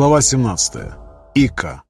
Глава 17. Ика.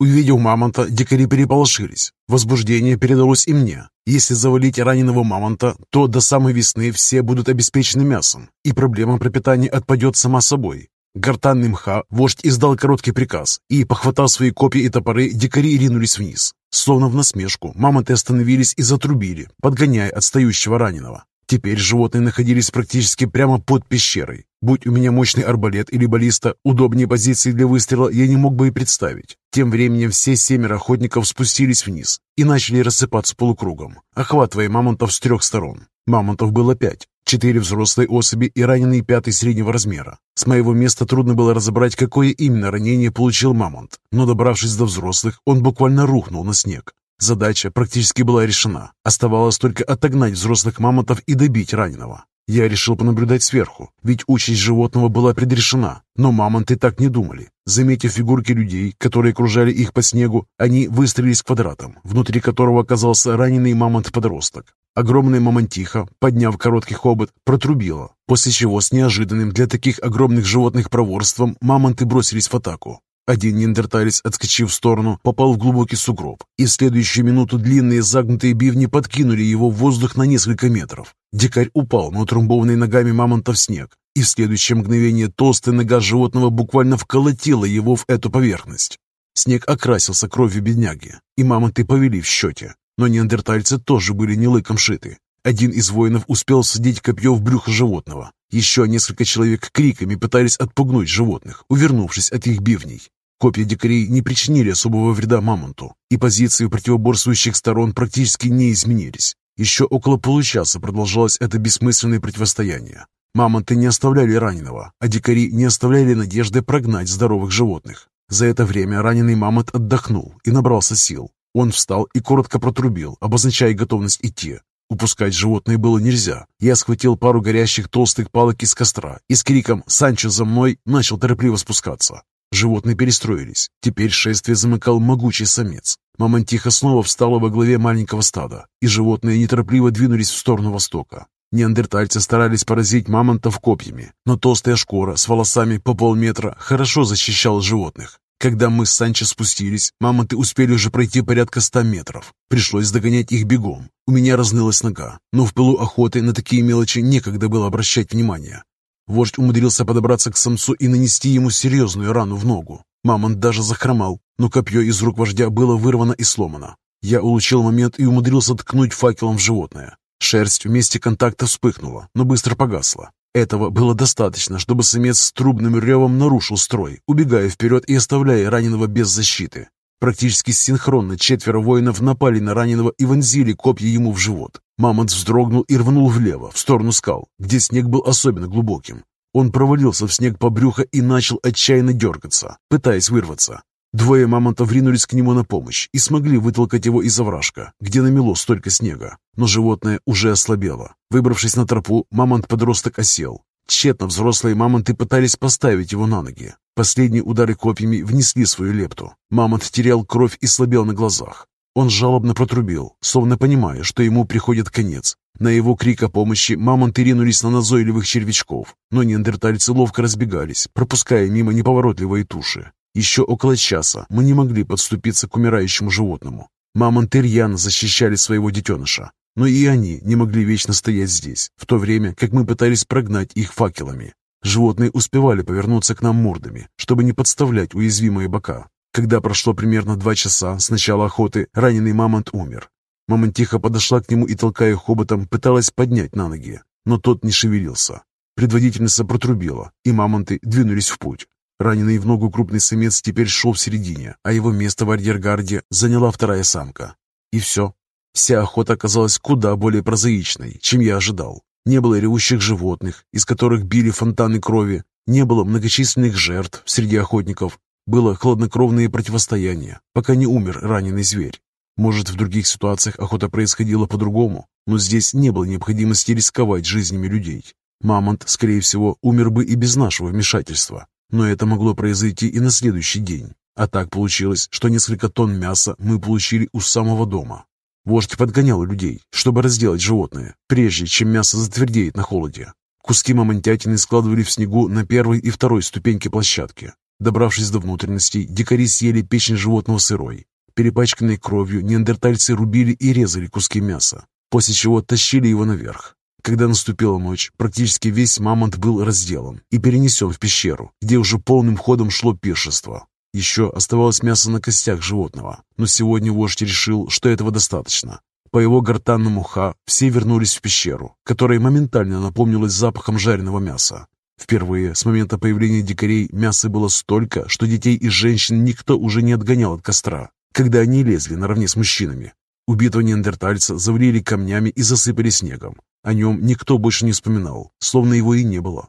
Увидев мамонта, дикари переполошились. Возбуждение передалось и мне. Если завалить раненого мамонта, то до самой весны все будут обеспечены мясом, и проблема пропитания отпадет сама собой. Гортанный мха, вождь издал короткий приказ, и, похватав свои копья и топоры, дикари ринулись вниз. Словно в насмешку, мамонты остановились и затрубили, подгоняя отстающего раненого. Теперь животные находились практически прямо под пещерой. Будь у меня мощный арбалет или баллиста, удобнее позиции для выстрела я не мог бы и представить. Тем временем все семеро охотников спустились вниз и начали рассыпаться полукругом, охватывая мамонтов с трех сторон. Мамонтов было пять, четыре взрослые особи и раненый пятый среднего размера. С моего места трудно было разобрать, какое именно ранение получил мамонт, но добравшись до взрослых, он буквально рухнул на снег. Задача практически была решена. Оставалось только отогнать взрослых мамонтов и добить раненого. Я решил понаблюдать сверху, ведь участь животного была предрешена. Но мамонты так не думали. Заметив фигурки людей, которые окружали их по снегу, они выстроились квадратом, внутри которого оказался раненый мамонт-подросток. Огромная мамонтиха, подняв короткий хобот, протрубила, после чего с неожиданным для таких огромных животных проворством мамонты бросились в атаку. Один неандерталец, отскочив в сторону, попал в глубокий сугроб, и в следующую минуту длинные загнутые бивни подкинули его в воздух на несколько метров. Дикарь упал на утрамбованный ногами мамонта в снег, и в следующее мгновение толстая нога животного буквально вколотила его в эту поверхность. Снег окрасился кровью бедняги, и мамонты повели в счете. Но неандертальцы тоже были не лыком шиты. Один из воинов успел садить копье в брюхо животного. Еще несколько человек криками пытались отпугнуть животных, увернувшись от их бивней. Копья дикарей не причинили особого вреда мамонту, и позиции противоборствующих сторон практически не изменились. Еще около получаса продолжалось это бессмысленное противостояние. Мамонты не оставляли раненого, а дикари не оставляли надежды прогнать здоровых животных. За это время раненый мамонт отдохнул и набрался сил. Он встал и коротко протрубил, обозначая готовность идти. Упускать животное было нельзя. Я схватил пару горящих толстых палок из костра и с криком «Санчо за мной!» начал торопливо спускаться. Животные перестроились. Теперь шествие замыкал могучий самец. Мамонтиха снова встала во главе маленького стада, и животные неторопливо двинулись в сторону востока. Неандертальцы старались поразить мамонтов копьями, но толстая шкура с волосами по полметра хорошо защищала животных. Когда мы с Санчо спустились, мамонты успели уже пройти порядка ста метров. Пришлось догонять их бегом. У меня разнылась нога, но в пылу охоты на такие мелочи некогда было обращать внимание. Вождь умудрился подобраться к самцу и нанести ему серьезную рану в ногу. Мамонт даже захромал, но копье из рук вождя было вырвано и сломано. Я улучил момент и умудрился ткнуть факелом в животное. Шерсть в месте контакта вспыхнула, но быстро погасла. Этого было достаточно, чтобы самец с трубным ревом нарушил строй, убегая вперед и оставляя раненого без защиты. Практически синхронно четверо воинов напали на раненого и вонзили копья ему в живот. Мамонт вздрогнул и рванул влево, в сторону скал, где снег был особенно глубоким. Он провалился в снег по брюхо и начал отчаянно дергаться, пытаясь вырваться. Двое мамонтов ринулись к нему на помощь и смогли вытолкать его из овражка, где намело столько снега. Но животное уже ослабело. Выбравшись на тропу, мамонт-подросток осел. Тщетно взрослые мамонты пытались поставить его на ноги. Последние удары копьями внесли свою лепту. Мамонт терял кровь и слабел на глазах. Он жалобно протрубил, словно понимая, что ему приходит конец. На его крик о помощи мамонты ринулись на назойливых червячков, но неандертальцы ловко разбегались, пропуская мимо неповоротливые туши. Еще около часа мы не могли подступиться к умирающему животному. Мамонты рьяно защищали своего детеныша, но и они не могли вечно стоять здесь, в то время как мы пытались прогнать их факелами. Животные успевали повернуться к нам мордами, чтобы не подставлять уязвимые бока. Когда прошло примерно два часа с начала охоты, раненый мамонт умер. Мамонтиха подошла к нему и, толкая хоботом, пыталась поднять на ноги, но тот не шевелился. Предводительница протрубила, и мамонты двинулись в путь. Раненый в ногу крупный самец теперь шел в середине, а его место в арьергарде заняла вторая самка. И все. Вся охота оказалась куда более прозаичной, чем я ожидал. Не было ревущих животных, из которых били фонтаны крови, не было многочисленных жертв среди охотников. Было хладнокровное противостояние, пока не умер раненый зверь. Может, в других ситуациях охота происходила по-другому, но здесь не было необходимости рисковать жизнями людей. Мамонт, скорее всего, умер бы и без нашего вмешательства, но это могло произойти и на следующий день. А так получилось, что несколько тонн мяса мы получили у самого дома. Вождь подгонял людей, чтобы разделать животное, прежде чем мясо затвердеет на холоде. Куски мамонтятины складывали в снегу на первой и второй ступеньке площадки. Добравшись до внутренностей, дикари съели печень животного сырой. Перепачканной кровью неандертальцы рубили и резали куски мяса, после чего тащили его наверх. Когда наступила ночь, практически весь мамонт был разделан и перенесен в пещеру, где уже полным ходом шло пиршество. Еще оставалось мясо на костях животного, но сегодня вождь решил, что этого достаточно. По его гортанному ха все вернулись в пещеру, которая моментально наполнилась запахом жареного мяса. Впервые с момента появления дикарей мяса было столько, что детей и женщин никто уже не отгонял от костра, когда они лезли наравне с мужчинами. Убитого неандертальца завалили камнями и засыпали снегом. О нем никто больше не вспоминал, словно его и не было.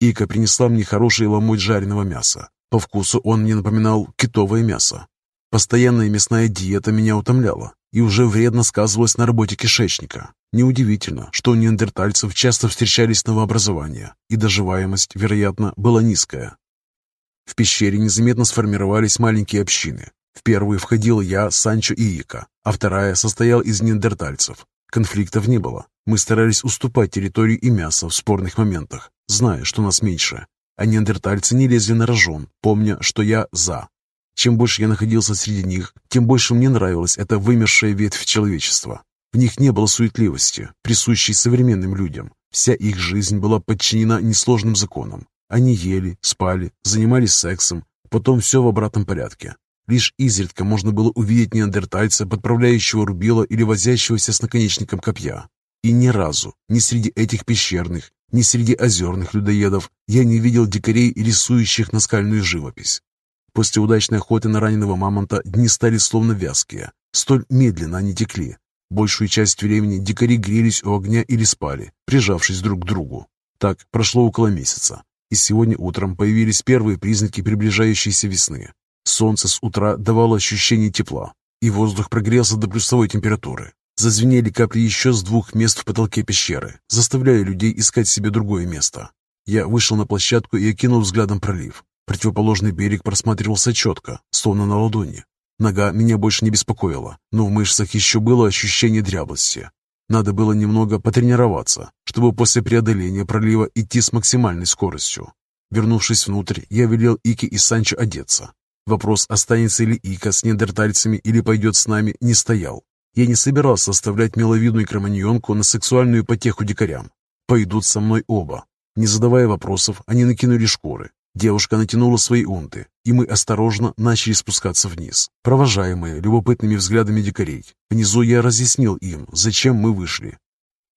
Ика принесла мне хороший ломоть жареного мяса. По вкусу он мне напоминал китовое мясо. Постоянная мясная диета меня утомляла и уже вредно сказывалась на работе кишечника. Неудивительно, что у неандертальцев часто встречались новообразования, и доживаемость, вероятно, была низкая. В пещере незаметно сформировались маленькие общины. В первую входил я, Санчо и Ика, а вторая состояла из неандертальцев. Конфликтов не было. Мы старались уступать территорию и мясо в спорных моментах, зная, что нас меньше. А неандертальцы не лезли на рожон, помня, что я «за». Чем больше я находился среди них, тем больше мне нравилась эта вымершая ветвь человечества. В них не было суетливости, присущей современным людям. Вся их жизнь была подчинена несложным законам. Они ели, спали, занимались сексом, потом все в обратном порядке. Лишь изредка можно было увидеть неандертальца, подправляющего рубила или возящегося с наконечником копья. И ни разу, ни среди этих пещерных, ни среди озерных людоедов я не видел дикарей, рисующих наскальную живопись. После удачной охоты на раненого мамонта дни стали словно вязкие. Столь медленно они текли. Большую часть времени дикари грелись у огня или спали, прижавшись друг к другу. Так прошло около месяца, и сегодня утром появились первые признаки приближающейся весны. Солнце с утра давало ощущение тепла, и воздух прогрелся до плюсовой температуры. Зазвенели капли еще с двух мест в потолке пещеры, заставляя людей искать себе другое место. Я вышел на площадку и окинул взглядом пролив. Противоположный берег просматривался четко, словно на ладони. Нога меня больше не беспокоила, но в мышцах еще было ощущение дряблости. Надо было немного потренироваться, чтобы после преодоления пролива идти с максимальной скоростью. Вернувшись внутрь, я велел Ике и Санчо одеться. Вопрос, останется ли Ика с неандертальцами или пойдет с нами, не стоял. Я не собирался оставлять миловидную кроманьонку на сексуальную потеху дикарям. Пойдут со мной оба. Не задавая вопросов, они накинули шкуры. Девушка натянула свои унты, и мы осторожно начали спускаться вниз, провожаемые любопытными взглядами дикарей. Внизу я разъяснил им, зачем мы вышли.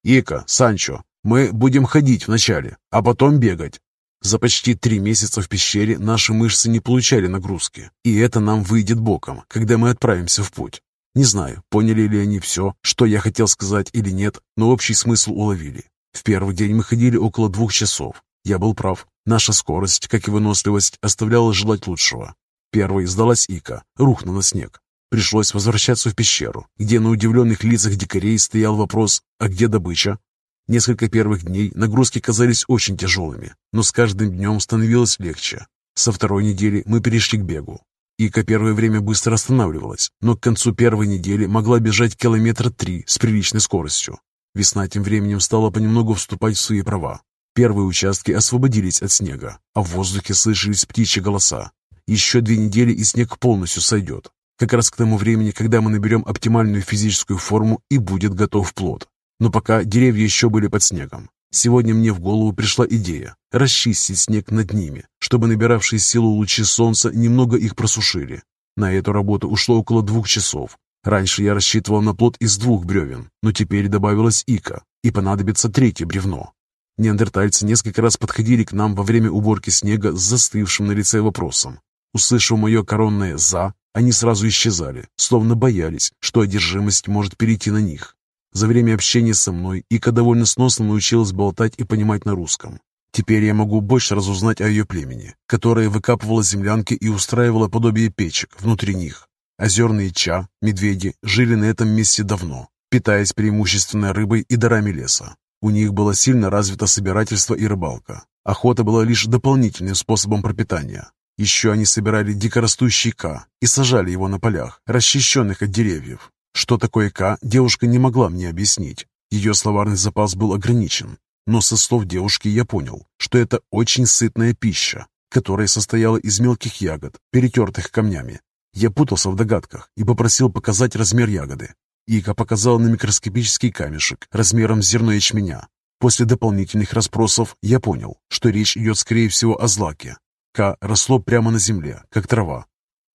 «Ика, Санчо, мы будем ходить вначале, а потом бегать. За почти три месяца в пещере наши мышцы не получали нагрузки, и это нам выйдет боком, когда мы отправимся в путь. Не знаю, поняли ли они все, что я хотел сказать или нет, но общий смысл уловили. В первый день мы ходили около двух часов. Я был прав. Наша скорость, как и выносливость, оставляла желать лучшего. Первой сдалась Ика, рухнула снег. Пришлось возвращаться в пещеру, где на удивленных лицах дикарей стоял вопрос «А где добыча?». Несколько первых дней нагрузки казались очень тяжелыми, но с каждым днем становилось легче. Со второй недели мы перешли к бегу. Ика первое время быстро останавливалась, но к концу первой недели могла бежать километра три с приличной скоростью. Весна тем временем стала понемногу вступать в свои права. Первые участки освободились от снега, а в воздухе слышались птичьи голоса. Еще две недели и снег полностью сойдет. Как раз к тому времени, когда мы наберем оптимальную физическую форму и будет готов плод. Но пока деревья еще были под снегом. Сегодня мне в голову пришла идея расчистить снег над ними, чтобы набиравшие силу лучи солнца немного их просушили. На эту работу ушло около двух часов. Раньше я рассчитывал на плод из двух бревен, но теперь добавилась ика, и понадобится третье бревно. Неандертальцы несколько раз подходили к нам во время уборки снега с застывшим на лице вопросом. Услышав мое коронное «за», они сразу исчезали, словно боялись, что одержимость может перейти на них. За время общения со мной Ика довольно сносно научилась болтать и понимать на русском. Теперь я могу больше разузнать о ее племени, которое выкапывало землянки и устраивало подобие печек внутри них. Озерные ча, медведи, жили на этом месте давно, питаясь преимущественно рыбой и дарами леса. У них было сильно развито собирательство и рыбалка. Охота была лишь дополнительным способом пропитания. Еще они собирали дикорастущий ка и сажали его на полях, расчищенных от деревьев. Что такое «К» девушка не могла мне объяснить. Ее словарный запас был ограничен. Но со слов девушки я понял, что это очень сытная пища, которая состояла из мелких ягод, перетертых камнями. Я путался в догадках и попросил показать размер ягоды. Ика показала на микроскопический камешек размером с зерно ячменя. После дополнительных расспросов я понял, что речь идет скорее всего о злаке. К росло прямо на земле, как трава.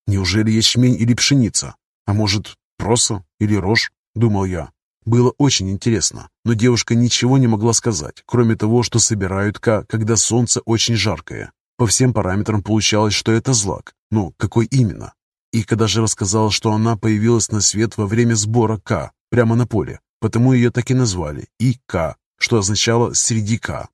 Неужели ячмень или пшеница? А может, проса или рожь? Думал я. Было очень интересно, но девушка ничего не могла сказать, кроме того, что собирают К, когда солнце очень жаркое. По всем параметрам получалось, что это злак. Ну, какой именно? Ика даже рассказала, что она появилась на свет во время сбора К, прямо на поле, потому ее так и назвали ИК, что означало «среди К».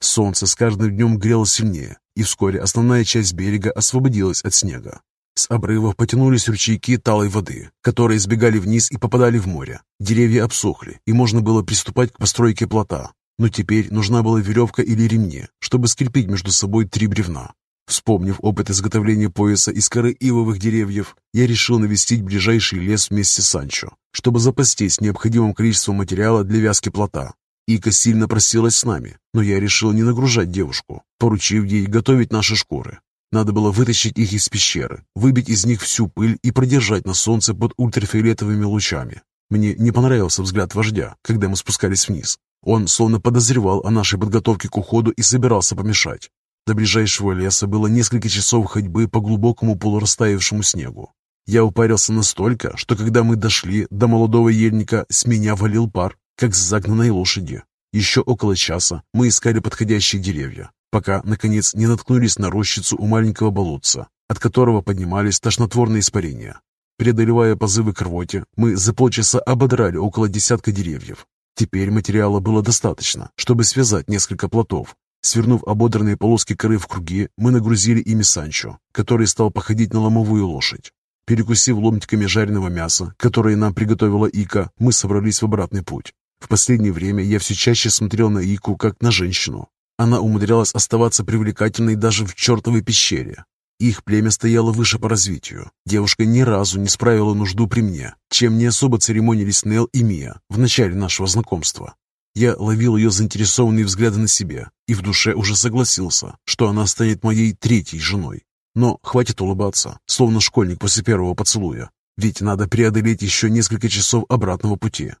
Солнце с каждым днем грело сильнее, и вскоре основная часть берега освободилась от снега. С обрывов потянулись ручейки талой воды, которые сбегали вниз и попадали в море. Деревья обсохли, и можно было приступать к постройке плота. Но теперь нужна была веревка или ремни, чтобы скрепить между собой три бревна. Вспомнив опыт изготовления пояса из коры ивовых деревьев, я решил навестить ближайший лес вместе с Санчо, чтобы запастись необходимым количеством материала для вязки плота. Ика сильно просилась с нами, но я решил не нагружать девушку, поручив ей готовить наши шкуры. Надо было вытащить их из пещеры, выбить из них всю пыль и продержать на солнце под ультрафиолетовыми лучами. Мне не понравился взгляд вождя, когда мы спускались вниз. Он словно подозревал о нашей подготовке к уходу и собирался помешать. До ближайшего леса было несколько часов ходьбы по глубокому полурастаявшему снегу. Я упарился настолько, что когда мы дошли до молодого ельника, с меня валил пар, как с загнанной лошади. Еще около часа мы искали подходящие деревья, пока, наконец, не наткнулись на рощицу у маленького болотца, от которого поднимались тошнотворные испарения. Преодолевая позывы к рвоте, мы за полчаса ободрали около десятка деревьев. Теперь материала было достаточно, чтобы связать несколько плотов. Свернув ободранные полоски коры в круги, мы нагрузили ими Санчо, который стал походить на ломовую лошадь. Перекусив ломтиками жареного мяса, которое нам приготовила Ика, мы собрались в обратный путь. В последнее время я все чаще смотрел на Ику как на женщину, она умудрялась оставаться привлекательной даже в чертовой пещере. Их племя стояло выше по развитию. Девушка ни разу не справила нужду при мне, чем не особо церемонились Нел и Мия в начале нашего знакомства. Я ловил ее заинтересованные взгляды на себе и в душе уже согласился, что она станет моей третьей женой. Но хватит улыбаться, словно школьник после первого поцелуя, ведь надо преодолеть еще несколько часов обратного пути.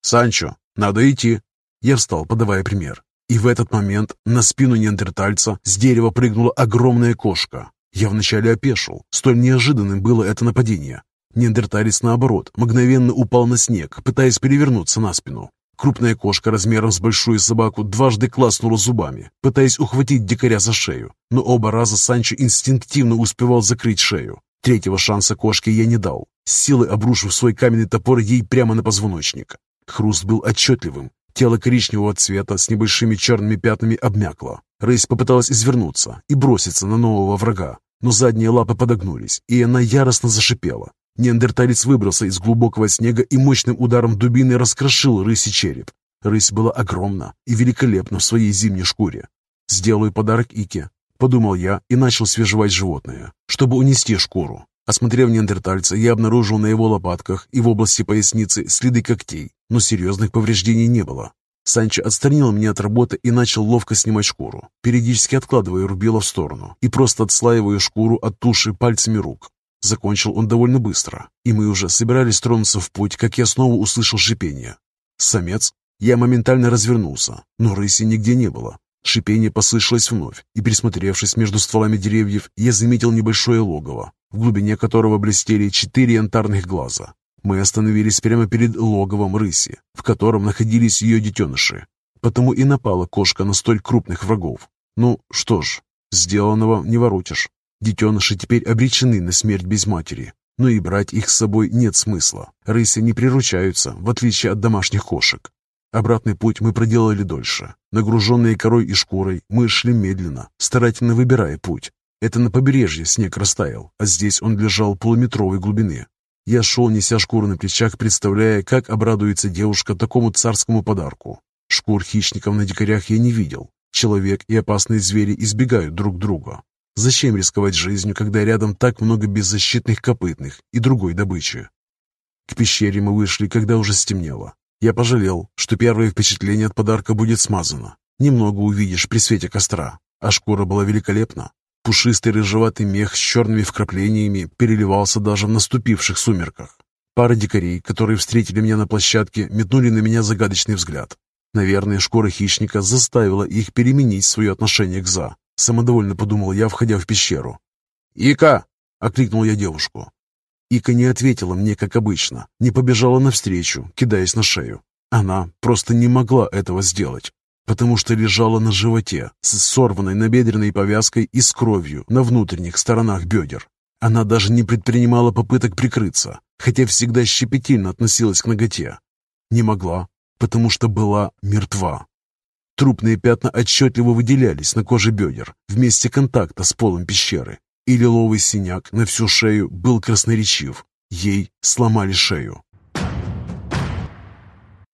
«Санчо, надо идти!» Я встал, подавая пример. И в этот момент на спину неандертальца с дерева прыгнула огромная кошка. Я вначале опешил, столь неожиданным было это нападение. Неандерталец, наоборот, мгновенно упал на снег, пытаясь перевернуться на спину. Крупная кошка размером с большую собаку дважды класнула зубами, пытаясь ухватить дикаря за шею, но оба раза Санчо инстинктивно успевал закрыть шею. Третьего шанса кошке я не дал, с силой обрушив свой каменный топор ей прямо на позвоночник. Хруст был отчетливым, Тело коричневого цвета с небольшими черными пятнами обмякло. Рысь попыталась извернуться и броситься на нового врага, но задние лапы подогнулись, и она яростно зашипела. Неандерталец выбрался из глубокого снега и мощным ударом дубины раскрошил рыси череп. Рысь была огромна и великолепна в своей зимней шкуре. «Сделаю подарок Ике», — подумал я и начал свежевать животное, чтобы унести шкуру. Осмотрев неандертальца, я обнаружил на его лопатках и в области поясницы следы когтей, но серьезных повреждений не было. Санчо отстранил меня от работы и начал ловко снимать шкуру, периодически откладывая рубило в сторону и просто отслаивая шкуру от туши пальцами рук. Закончил он довольно быстро, и мы уже собирались тронуться в путь, как я снова услышал шипение. «Самец?» Я моментально развернулся, но рыси нигде не было. Шипение послышалось вновь, и, присмотревшись между стволами деревьев, я заметил небольшое логово, в глубине которого блестели четыре янтарных глаза. Мы остановились прямо перед логовом рыси, в котором находились ее детеныши. Потому и напала кошка на столь крупных врагов. Ну что ж, сделанного не воротишь. Детеныши теперь обречены на смерть без матери. Но и брать их с собой нет смысла. Рыси не приручаются, в отличие от домашних кошек. Обратный путь мы проделали дольше. Нагруженные корой и шкурой, мы шли медленно, старательно выбирая путь. Это на побережье снег растаял, а здесь он лежал полуметровой глубины. Я шел, неся шкуру на плечах, представляя, как обрадуется девушка такому царскому подарку. Шкур хищников на дикарях я не видел. Человек и опасные звери избегают друг друга. Зачем рисковать жизнью, когда рядом так много беззащитных копытных и другой добычи? К пещере мы вышли, когда уже стемнело. Я пожалел, что первое впечатление от подарка будет смазано. Немного увидишь при свете костра, а шкура была великолепна. Пушистый рыжеватый мех с черными вкраплениями переливался даже в наступивших сумерках. Пара дикарей, которые встретили меня на площадке, метнули на меня загадочный взгляд. Наверное, шкура хищника заставила их переменить свое отношение к «за». Самодовольно подумал я, входя в пещеру. «Ика!» — окликнул я девушку. Ика не ответила мне, как обычно, не побежала навстречу, кидаясь на шею. Она просто не могла этого сделать, потому что лежала на животе с сорванной набедренной повязкой и с кровью на внутренних сторонах бедер. Она даже не предпринимала попыток прикрыться, хотя всегда щепетильно относилась к ноготе. Не могла, потому что была мертва. Трупные пятна отчетливо выделялись на коже бедер в месте контакта с полом пещеры, и лиловый синяк на всю шею был красноречив. Ей сломали шею.